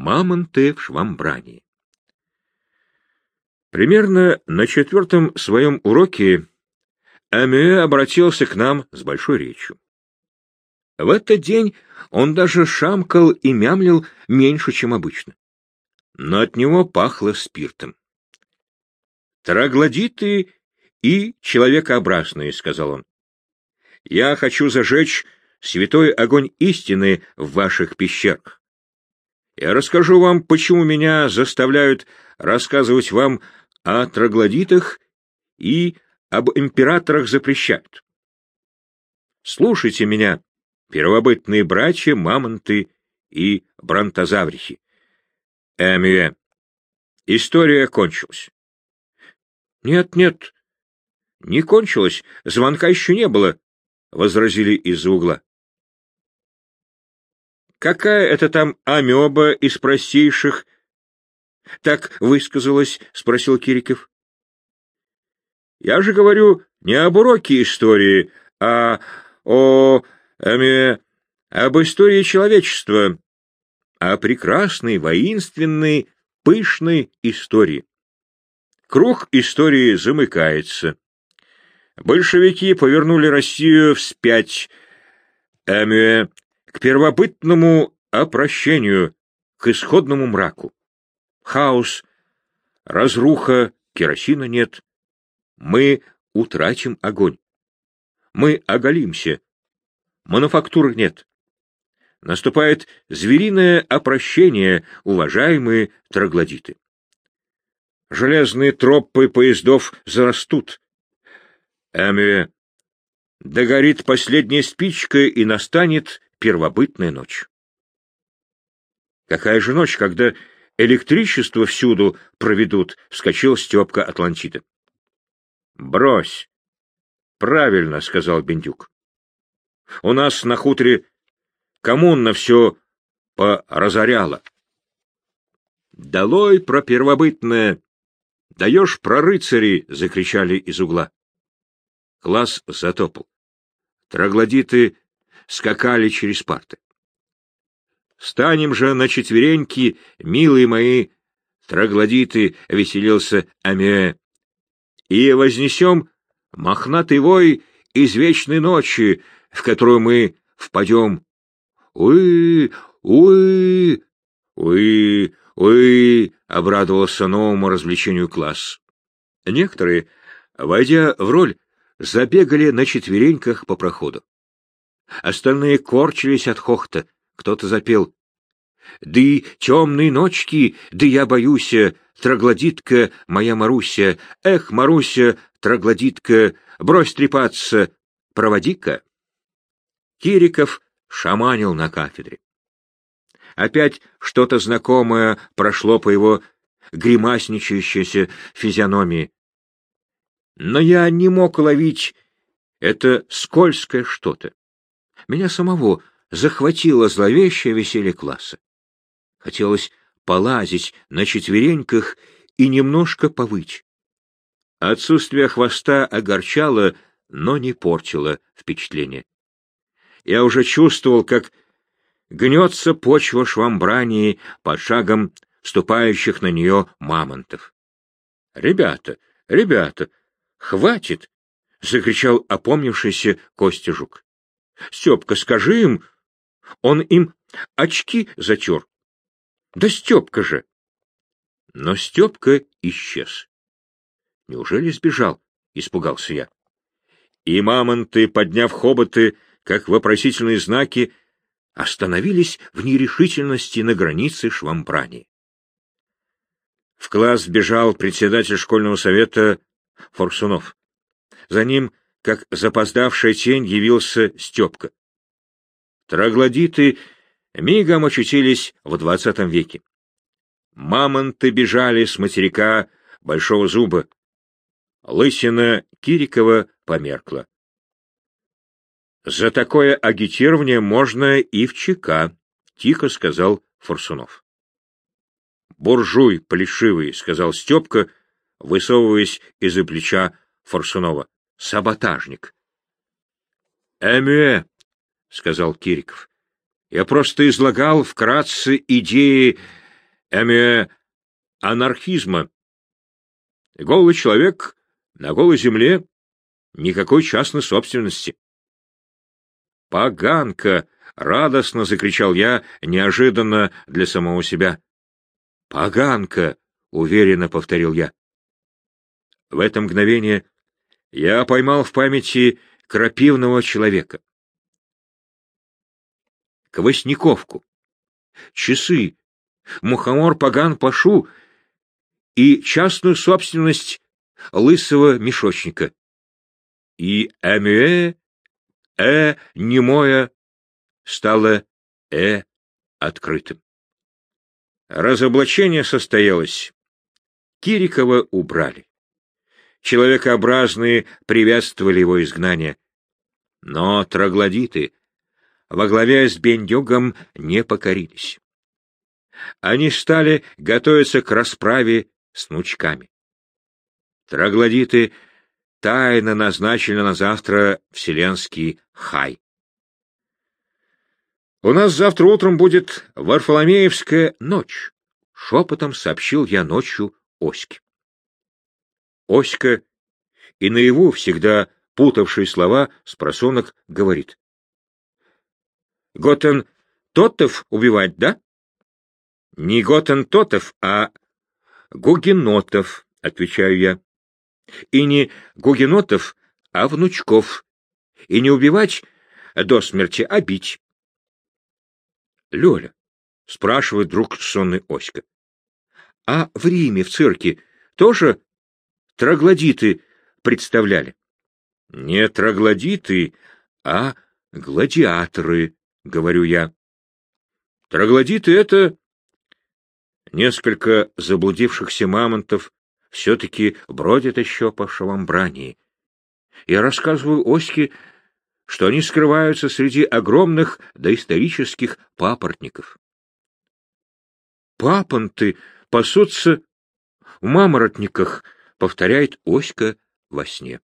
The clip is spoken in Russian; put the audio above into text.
Мамонты в Швамбране. Примерно на четвертом своем уроке Амюэ обратился к нам с большой речью. В этот день он даже шамкал и мямлил меньше, чем обычно. Но от него пахло спиртом. «Троглодиты и человекообразные», — сказал он. «Я хочу зажечь святой огонь истины в ваших пещерах. Я расскажу вам, почему меня заставляют рассказывать вам о троглодитах и об императорах запрещают. Слушайте меня, первобытные братья, мамонты и бронтозаврихи. Эмюэ, история кончилась. Нет, нет, не кончилась, звонка еще не было, — возразили из-за угла. Какая это там амеба из простейших? Так высказалась, — спросил Кириков. Я же говорю не об уроке истории, а о... Эме, об истории человечества, о прекрасной, воинственной, пышной истории. Круг истории замыкается. Большевики повернули Россию вспять, Эмюэ, к первобытному опрощению, к исходному мраку. Хаос, разруха, керосина нет. Мы утратим огонь. Мы оголимся. Мануфактур нет. Наступает звериное опрощение, уважаемые троглодиты. Железные тропы поездов зарастут. Эмюэ, догорит последняя спичка, и настанет первобытная ночь. Какая же ночь, когда электричество всюду проведут, — вскочил Степка Атлантида. — Брось. — Правильно, — сказал Бендюк. — У нас на хуторе коммуна все поразоряла. — Долой про первобытное! Даешь про рыцари! — закричали из угла. Класс затопал. Троглодиты скакали через парты. Станем же на четвереньки, милые мои троглодиты, — веселился Амеэ, — и вознесем мохнатый вой из вечной ночи, в которую мы впадем. Уи, уи, уи, уи, — обрадовался новому развлечению класс. Некоторые, войдя в роль, забегали на четвереньках по проходу. Остальные корчились от хохта, кто-то запел. «Ды темные ночки, да я боюся, троглодитка моя Маруся, эх, Маруся, троглодитка, брось трепаться, проводи-ка». Кириков шаманил на кафедре. Опять что-то знакомое прошло по его гримасничающейся физиономии. Но я не мог ловить это скользкое что-то. Меня самого захватило зловещее веселье класса. Хотелось полазить на четвереньках и немножко повыть. Отсутствие хвоста огорчало, но не портило впечатление. Я уже чувствовал, как гнется почва швамбрании под шагом вступающих на нее мамонтов. — Ребята, ребята, хватит! — закричал опомнившийся Костя Жук. — Степка, скажи им, он им очки затер. Да Степка же! Но Степка исчез. Неужели сбежал? — испугался я. И мамонты, подняв хоботы, как вопросительные знаки, остановились в нерешительности на границе Швампрани. В класс бежал председатель школьного совета Форсунов. За ним, как запоздавшая тень, явился Степка. Троглодиты мигом очутились в двадцатом веке. Мамонты бежали с материка Большого Зуба. Лысина Кирикова померкла. «За такое агитирование можно и в ЧК», — тихо сказал Форсунов. «Буржуй плешивый», — сказал Степка, высовываясь из-за плеча Форсунова. «Саботажник». «Эмюэ», — сказал Кириков. — Я просто излагал вкратце идеи эме анархизма. Голый человек на голой земле, никакой частной собственности. «Поганка!» — радостно закричал я, неожиданно для самого себя. «Поганка!» — уверенно повторил я. В это мгновение я поймал в памяти крапивного человека. Квасниковку, часы, мухомор Паган Пашу и частную собственность лысого мешочника. И Эмюэ, Э немое, стало Э открытым. Разоблачение состоялось. Кирикова убрали. Человекообразные приветствовали его изгнание. Но троглодиты во главе с Бендюгом не покорились. Они стали готовиться к расправе с нучками. Троглодиты тайно назначили на завтра вселенский хай. «У нас завтра утром будет Варфоломеевская ночь», — шепотом сообщил я ночью Оське. Оська и наяву всегда путавший слова с просонок говорит. «Готен Тотов убивать, да?» «Не Готен Тотов, а Гугенотов», — отвечаю я. «И не Гугенотов, а внучков. И не убивать до смерти, а бить». «Лёля», — спрашивает друг сонный Оська, — «а в Риме, в цирке, тоже троглодиты представляли?» «Не троглодиты, а гладиаторы», — говорю я. «Троглодиты — это...» Несколько заблудившихся мамонтов все-таки бродят еще по шаламбрании. Я рассказываю Оське, что они скрываются среди огромных доисторических папоротников. «Папонты пасутся в маморотниках», — повторяет Оська во сне.